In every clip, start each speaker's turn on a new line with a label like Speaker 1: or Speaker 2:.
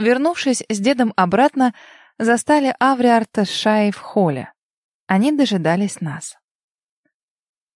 Speaker 1: Вернувшись с дедом обратно, застали Авриарта с Шаей в холле. Они дожидались нас.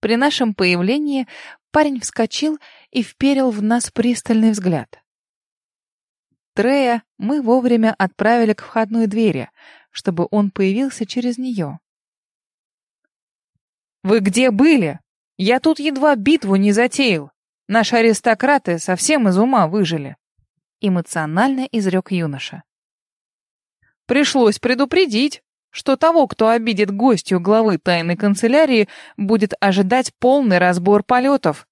Speaker 1: При нашем появлении парень вскочил и вперил в нас пристальный взгляд. Трея мы вовремя отправили к входной двери, чтобы он появился через нее. «Вы где были? Я тут едва битву не затеял. Наши аристократы совсем из ума выжили», — эмоционально изрек юноша. «Пришлось предупредить, что того, кто обидит гостью главы тайной канцелярии, будет ожидать полный разбор полетов.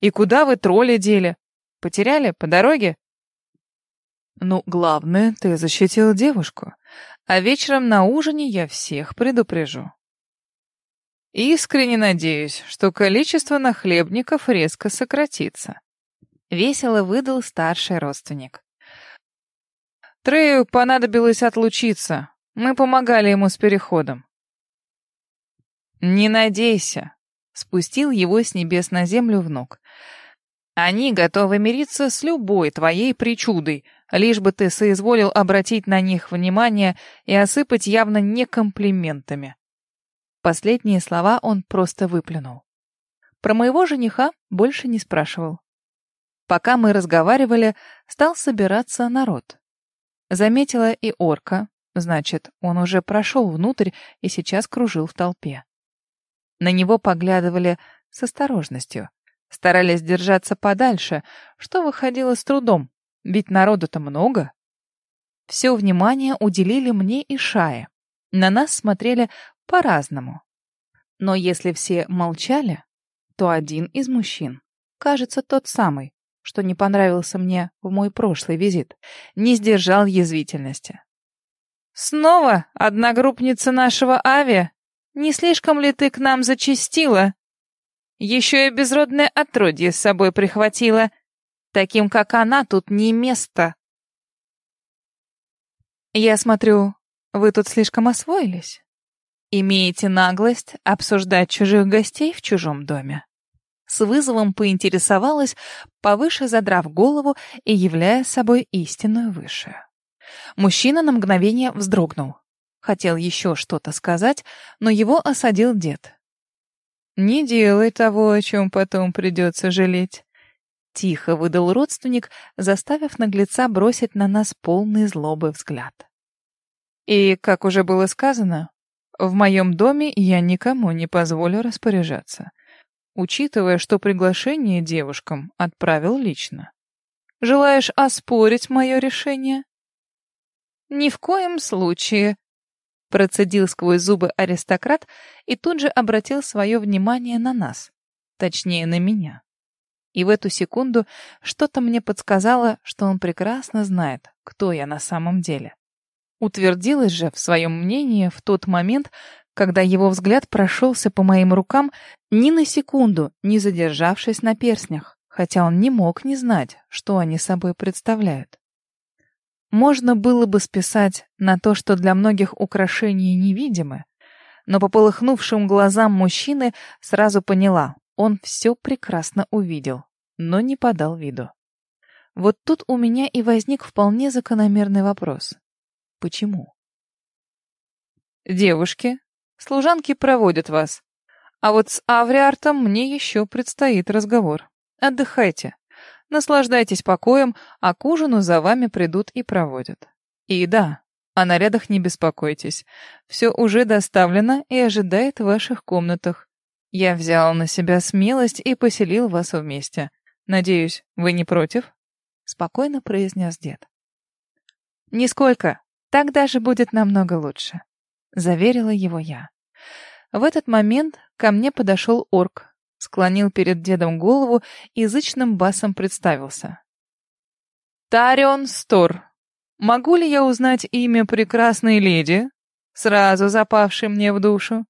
Speaker 1: И куда вы тролли дели? Потеряли по дороге?» «Ну, главное, ты защитил девушку, а вечером на ужине я всех предупрежу». Искренне надеюсь, что количество нахлебников резко сократится. Весело выдал старший родственник. Трею понадобилось отлучиться. Мы помогали ему с переходом. Не надейся, спустил его с небес на землю внук. Они готовы мириться с любой твоей причудой, лишь бы ты соизволил обратить на них внимание и осыпать явно не комплиментами. Последние слова он просто выплюнул. Про моего жениха больше не спрашивал. Пока мы разговаривали, стал собираться народ. Заметила и орка, значит, он уже прошел внутрь и сейчас кружил в толпе. На него поглядывали с осторожностью, старались держаться подальше, что выходило с трудом, ведь народу-то много. Все внимание уделили мне и Шае. На нас смотрели по-разному. Но если все молчали, то один из мужчин, кажется, тот самый, что не понравился мне в мой прошлый визит, не сдержал язвительности. «Снова одногруппница нашего Ави? Не слишком ли ты к нам зачастила? Еще и безродное отродье с собой прихватила. Таким, как она, тут не место». «Я смотрю, вы тут слишком освоились?» Имеете наглость обсуждать чужих гостей в чужом доме? С вызовом поинтересовалась, повыше задрав голову и являя собой истинную высшую. Мужчина на мгновение вздрогнул. Хотел еще что-то сказать, но его осадил дед. «Не делай того, о чем потом придется жалеть», — тихо выдал родственник, заставив наглеца бросить на нас полный злобы взгляд. И, как уже было сказано, в моем доме я никому не позволю распоряжаться, учитывая, что приглашение девушкам отправил лично. Желаешь оспорить мое решение? Ни в коем случае, процедил сквозь зубы аристократ и тут же обратил свое внимание на нас, точнее на меня. И в эту секунду что-то мне подсказало, что он прекрасно знает, кто я на самом деле. Утвердилась же в своем мнении в тот момент, когда его взгляд прошелся по моим рукам, ни на секунду не задержавшись на перстнях, хотя он не мог не знать, что они собой представляют. Можно было бы списать на то, что для многих украшения невидимы, но по полыхнувшим глазам мужчины сразу поняла, он все прекрасно увидел, но не подал виду. Вот тут у меня и возник вполне закономерный вопрос. Почему? Девушки, служанки проводят вас. А вот с Авриартом мне еще предстоит разговор. Отдыхайте. Наслаждайтесь покоем, а к ужину за вами придут и проводят. И да, о нарядах не беспокойтесь. Все уже доставлено и ожидает в ваших комнатах. Я взял на себя смелость и поселил вас вместе. Надеюсь, вы не против? Спокойно произнес дед. Нисколько. Так даже будет намного лучше, заверила его я. В этот момент ко мне подошел орк, склонил перед дедом голову и язычным басом представился. Тарион Стор. Могу ли я узнать имя прекрасной леди, сразу запавшей мне в душу?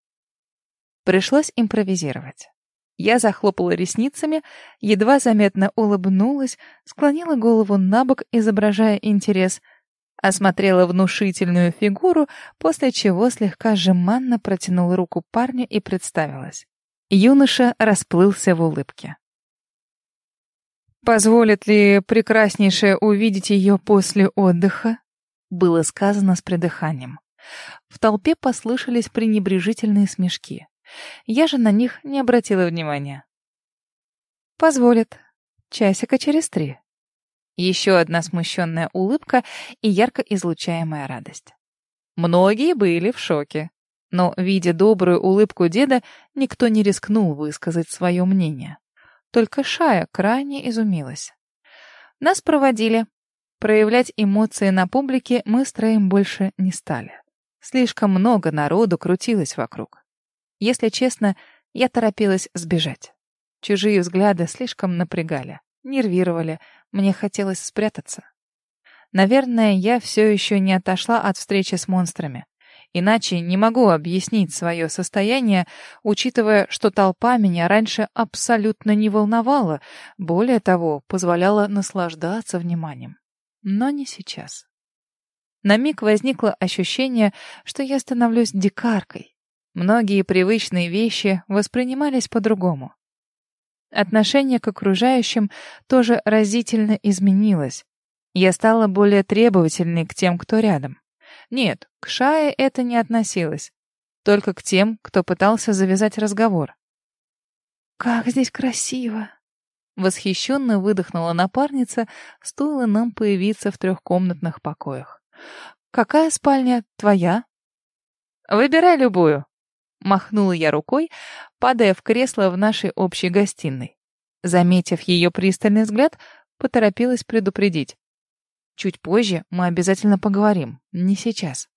Speaker 1: Пришлось импровизировать. Я захлопала ресницами, едва заметно улыбнулась, склонила голову на бок, изображая интерес, осмотрела внушительную фигуру, после чего слегка жеманно протянула руку парню и представилась. Юноша расплылся в улыбке. «Позволит ли прекраснейшее увидеть ее после отдыха?» Было сказано с придыханием. В толпе послышались пренебрежительные смешки. Я же на них не обратила внимания. «Позволит. Часика через три». Еще одна смущенная улыбка и ярко излучаемая радость. Многие были в шоке. Но, видя добрую улыбку деда, никто не рискнул высказать свое мнение. Только Шая крайне изумилась. Нас проводили. Проявлять эмоции на публике мы с Троем больше не стали. Слишком много народу крутилось вокруг. Если честно, я торопилась сбежать. Чужие взгляды слишком напрягали, нервировали, мне хотелось спрятаться. Наверное, я все еще не отошла от встречи с монстрами. Иначе не могу объяснить свое состояние, учитывая, что толпа меня раньше абсолютно не волновала, более того, позволяла наслаждаться вниманием. Но не сейчас. На миг возникло ощущение, что я становлюсь дикаркой. Многие привычные вещи воспринимались по-другому. Отношение к окружающим тоже разительно изменилось. Я стала более требовательной к тем, кто рядом. Нет, к Шае это не относилось. Только к тем, кто пытался завязать разговор. «Как здесь красиво!» Восхищенно выдохнула напарница, стоило нам появиться в трехкомнатных покоях. «Какая спальня твоя?» «Выбирай любую», — махнула я рукой, падая в кресло в нашей общей гостиной. Заметив ее пристальный взгляд, поторопилась предупредить. Чуть позже мы обязательно поговорим, не сейчас.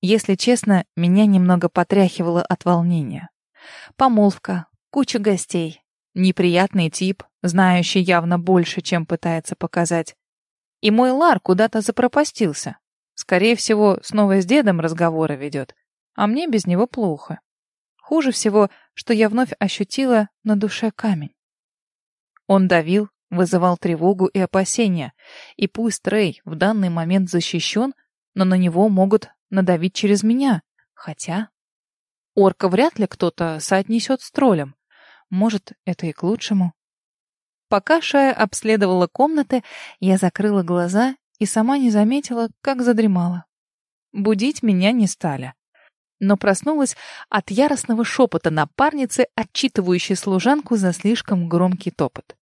Speaker 1: Если честно, меня немного потряхивало от волнения. Помолвка, куча гостей, неприятный тип, знающий явно больше, чем пытается показать. И мой Лар куда-то запропастился. Скорее всего, снова с дедом разговоры ведет, а мне без него плохо. Хуже всего, что я вновь ощутила на душе камень. Он давил, вызывал тревогу и опасения. И пусть Трей в данный момент защищен, но на него могут надавить через меня. Хотя... Орка вряд ли кто-то соотнесет с троллем. Может, это и к лучшему. Пока Шая обследовала комнаты, я закрыла глаза и сама не заметила, как задремала. Будить меня не стали. Но проснулась от яростного шепота напарницы, отчитывающей служанку за слишком громкий топот.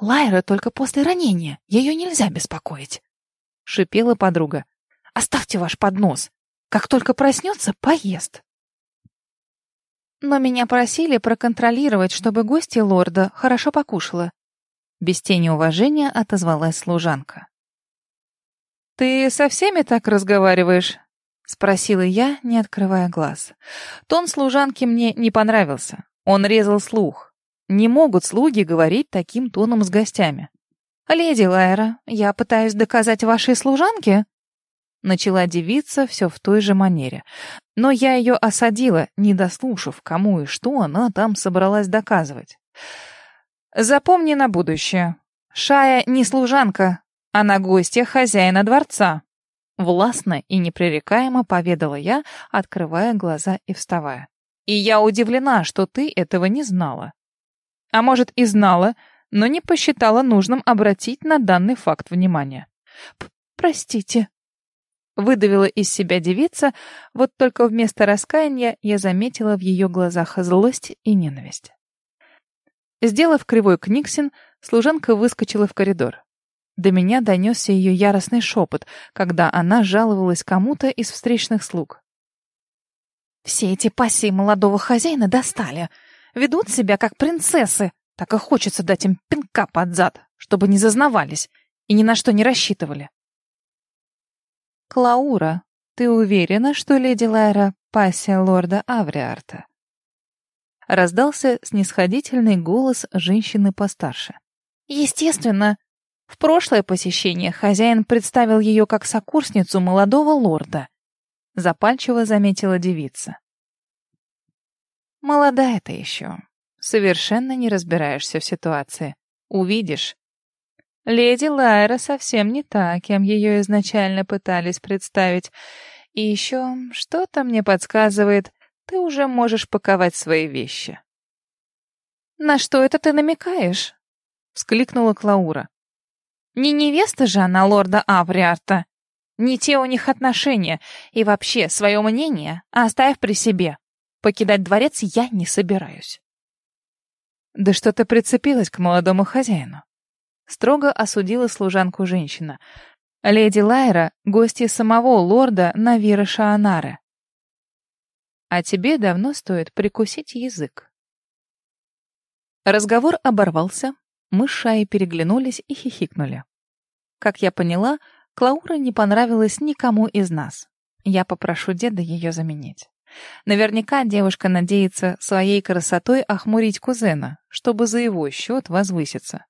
Speaker 1: Лайра только после ранения. Ее нельзя беспокоить. Шипела подруга. Оставьте ваш поднос. Как только проснется, поест. Но меня просили проконтролировать, чтобы гостья лорда хорошо покушала. Без тени уважения отозвалась служанка. «Ты со всеми так разговариваешь?» — спросила я, не открывая глаз. Тон служанки мне не понравился. Он резал слух. Не могут слуги говорить таким тоном с гостями. «Леди Лайра, я пытаюсь доказать вашей служанке?» Начала девица все в той же манере. Но я ее осадила, не дослушав, кому и что она там собралась доказывать. «Запомни на будущее. Шая не служанка, она гостья хозяина дворца». Властно и непререкаемо поведала я, открывая глаза и вставая. «И я удивлена, что ты этого не знала. А может, и знала, но не посчитала нужным обратить на данный факт внимание. «Простите», — выдавила из себя девица, вот только вместо раскаяния я заметила в ее глазах злость и ненависть. Сделав кривой книгсин, служанка выскочила в коридор. До меня донесся ее яростный шепот, когда она жаловалась кому-то из встречных слуг. «Все эти пассии молодого хозяина достали. Ведут себя как принцессы. Так и хочется дать им пинка под зад, чтобы не зазнавались и ни на что не рассчитывали. Клаура, ты уверена, что леди Лайра пассия лорда Авриарта? Раздался снисходительный голос женщины постарше. Естественно. В прошлое посещение хозяин представил ее как сокурсницу молодого лорда. Запальчиво заметила девица. Молодая ты еще. Совершенно не разбираешься в ситуации. Увидишь. Леди Лайра совсем не та, кем ее изначально пытались представить. И еще что-то мне подсказывает, ты уже можешь паковать свои вещи. «На что это ты намекаешь?» — вскликнула Клаура. «Не невеста же она лорда Авриарта. Не те у них отношения. И вообще, свое мнение оставь при себе. Покидать дворец я не собираюсь». «Да что ты прицепилась к молодому хозяину?» Строго осудила служанку женщина. Леди Лайра — гостья самого лорда Навира Шаанара. А тебе давно стоит прикусить язык. Разговор оборвался, мы с Шаей переглянулись и хихикнули. Как я поняла, Клаура не понравилась никому из нас. Я попрошу деда ее заменить. Наверняка девушка надеется своей красотой охмурить кузена, чтобы за его счет возвыситься.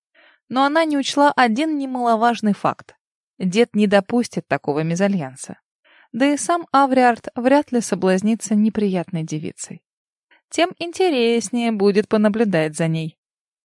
Speaker 1: Но она не учла один немаловажный факт. Дед не допустит такого мезальянса. Да и сам Авриард вряд ли соблазнится неприятной девицей тем интереснее будет понаблюдать за ней.